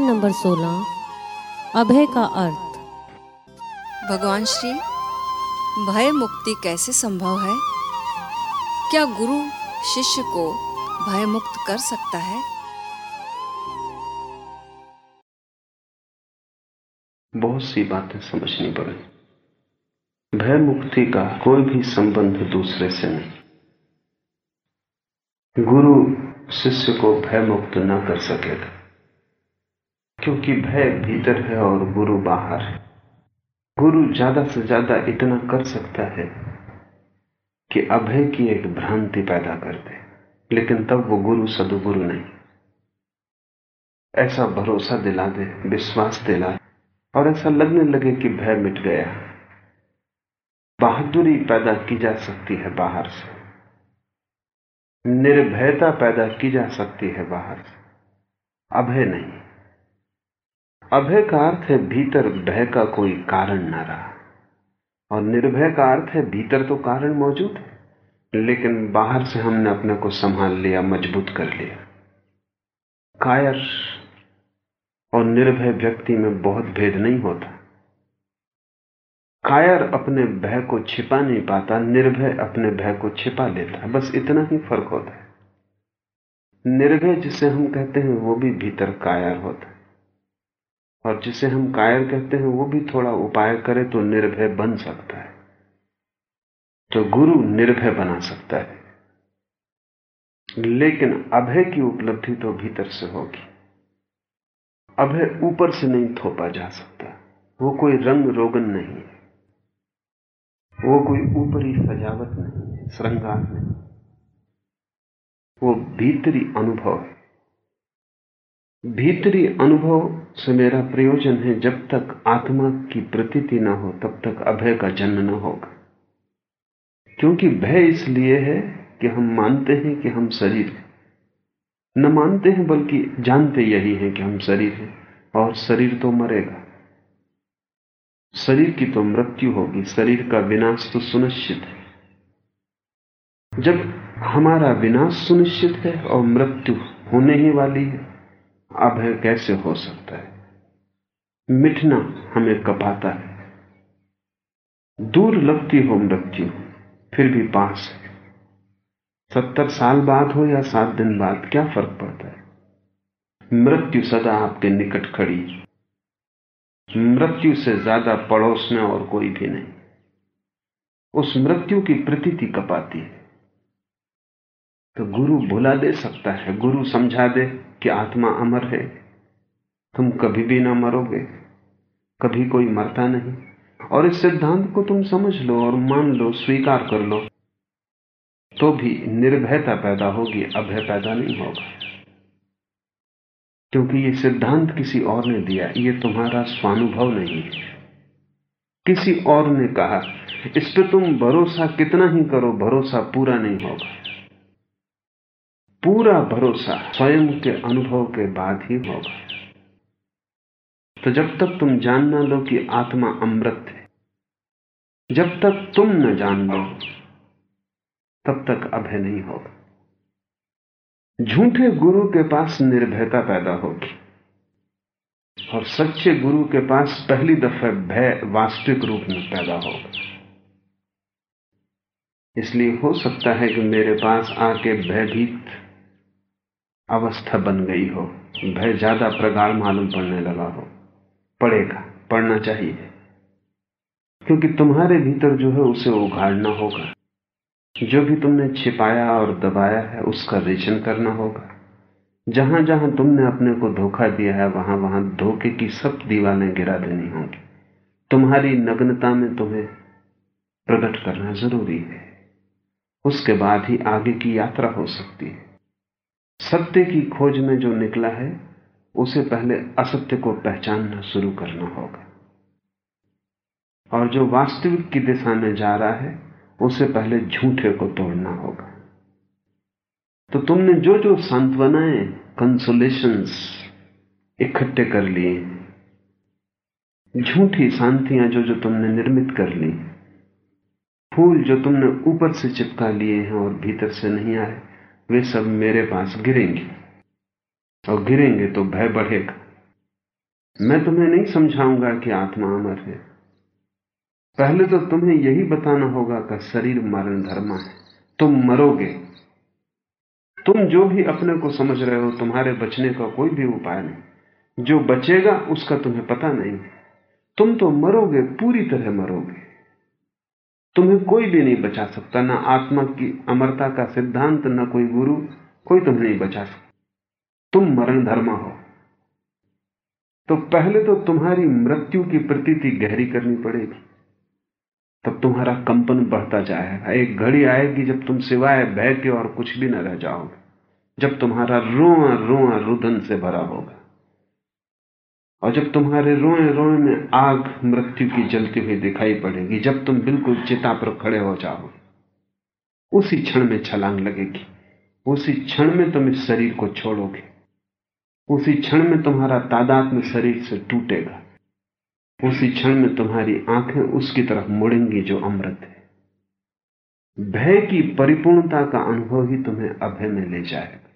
प्रवचन नंबर 16 अभय का अर्थ। भगवान श्री भय मुक्ति कैसे संभव है? क्या गुरु शिष्य को भय मुक्त कर सकता है? बहुत सी बातें समझनी पड़े। भय मुक्ति का कोई भी संबंध दूसरे से नहीं। गुरु शिष्य को भय मुक्त न कर सकेगा क्योंकि भय भीतर है और गुरु बाहर है। गुरु ज़्यादा से ज़्यादा इतना कर सकता है कि अभय की एक भ्रांति पैदा कर दे, लेकिन तब वो गुरु सदुगुरु नहीं। ऐसा भरोसा दिला दे, विश्वास दिला दे, और ऐसा लगने लगे कि भय मिट गया। बहादुरी पैदा की जा सकती है बाहर से। निर्भयता पैदा की जा सकती है बाहर से। अभय नहीं। अभय का अर्थ है भीतर, भय का कोई कारण ना रहा। और निर्भय का अर्थ है भीतर तो कारण मौजूद है, लेकिन बाहर से हमने अपने को संभाल लिया, मज़बूत कर लिया। कायर और निर्भय व्यक्ति में बहुत भेद नहीं होता। कायर अपने भय को छिपा नहीं पाता, निर्भय अपने भय को छिपा लेता बस इतना ही फ़र्क होता है। निर्भय जिसे हम कहते हैं, वो भी भीतर कायर होता है। और जिसे हम कायर कहते हैं, वो भी थोड़ा उपाय करे तो निर्भय बन सकता है। तो गुरु निर्भय बना सकता है। लेकिन अभय की उपलब्धि तो भीतर से होगी। अभय ऊपर से नहीं थोपा जा सकता। वो कोई रंग रोगन नहीं है। वो कोई ऊपरी सजावट नहीं है, श्रृंगार नहीं वो भीतरी अनुभव है। भीतरी अनुभव से मेरा प्रयोजन है, जब तक आत्मा की प्रतीति ना हो, तब तक अभय का जन्म न होगा। क्योंकि भय इसलिए है कि हम मानते हैं कि हम शरीर हैं। न मानते हैं, बल्कि जानते यही हैं कि हम शरीर हैं, और शरीर तो मरेगा। शरीर की तो मृत्यु होगी, शरीर का विनाश तो सुनिश्चित है। जब हमारा विनाश सुनिश्चित है और मृत्यु होने ही वाली है अभय कैसे हो सकता है? मिटना हमें कपाता है। दूर लगती हो मृत्यु, फिर भी पास है। सत्तर साल बाद हो या सात दिन बाद, क्या फ़र्क पड़ता है? मृत्यु सदा आपके निकट खड़ी मृत्यु से ज़्यादा पड़ोस में और कोई भी नहीं। उस मृत्यु की प्रतीति कपाती है। तो गुरु भुला दे, सकता है। गुरु समझा दे। कि आत्मा अमर है, तुम कभी भी ना मरोगे, कभी कोई मरता नहीं। और इस सिद्धांत को तुम समझ लो और मान लो, स्वीकार कर लो तो भी निर्भयता पैदा होगी, अभय पैदा नहीं होगा। क्योंकि ये सिद्धांत किसी और ने दिया, ये तुम्हारा स्वानुभव नहीं है। किसी और ने कहा, इस पे तुम भरोसा कितना ही करो, भरोसा पूरा नहीं होगा। पूरा भरोसा स्वयं के अनुभव के बाद ही होगा। तो जब तक तुम जान ना लो कि आत्मा अमृत है, जब तक तुम न जान लो, तब तक अभय नहीं होगा। झूठे गुरु के पास निर्भयता पैदा होगी और सच्चे गुरु के पास पहली दफे भय वास्तविक रूप में पैदा होगा। इसलिए हो सकता है कि मेरे पास आके भयभीत अवस्था बन गई हो, भय ज़्यादा प्रगाढ़ मालूम पड़ने लगा हो। पड़ेगा पढ़ना चाहिए। क्योंकि तुम्हारे भीतर जो है उसे उघाड़ना होगा। जो भी तुमने छिपाया और दबाया है, उसका रेचन करना होगा। जहाँ जहाँ तुमने अपने को धोखा दिया है वहाँ वहाँ धोखे की सब दीवारें गिरा देनी होंगी। तुम्हारी नग्नता में तुम्हें प्रकट करना ज़रूरी है। उसके बाद ही आगे की यात्रा हो सकती है। सत्य की खोज में जो निकला है, उसे पहले असत्य को पहचानना शुरू करना होगा। और जो वास्तविक की दिशा में जा रहा है, उसे पहले झूठे को तोड़ना होगा। तो तुमने जो जो सांत्वनाएँ कंसोलेशंस इकट्ठे कर लिए झूठी शांतियाँ जो जो तुमने निर्मित कर ली फूल जो तुमने ऊपर से चिपका लिए हैं और भीतर से नहीं आए वे सब मेरे पास गिरेंगे। और गिरेंगे तो भय बढ़ेगा। मैं तुम्हें नहीं समझाऊँगा कि आत्मा अमर है। पहले तो तुम्हें यही बताना होगा कि शरीर मरण धर्मा है। तुम मरोगे। तुम जो भी अपने को समझ रहे हो, तुम्हारे बचने का कोई भी उपाय नहीं। जो बचेगा, उसका तुम्हें पता नहीं। तुम तो मरोगे, पूरी तरह मरोगे। तुम्हें कोई भी नहीं बचा सकता, ना आत्मा की अमरता का सिद्धांत, ना कोई गुरु, कोई तुम्हें नहीं बचा सकता। तुम मरण धर्मा हो। तो पहले तो तुम्हारी मृत्यु की प्रतीति गहरी करनी पड़ेगी। तब तुम्हारा कंपन बढ़ता जाएगा। एक घड़ी आएगी जब तुम सिवाय भय के और कुछ भी न रह जाओगे। जब तुम्हारा रोआ रोआ रुदन से भरा होगा। और जब तुम्हारे रोए रोए में आग मृत्यु की जलती हुई दिखाई पड़ेगी, जब तुम बिल्कुल चिता पर खड़े हो जाओ उसी क्षण में छलांग लगेगी। उसी क्षण में तुम इस शरीर को छोड़ोगे। उसी क्षण में तुम्हारा तादाद में शरीर से टूटेगा। उसी क्षण में तुम्हारी आँखें उसकी तरफ़ मुड़ेंगी जो अमृत है। भय की परिपूर्णता का अनुभव ही तुम्हें अभय में ले जाएगा।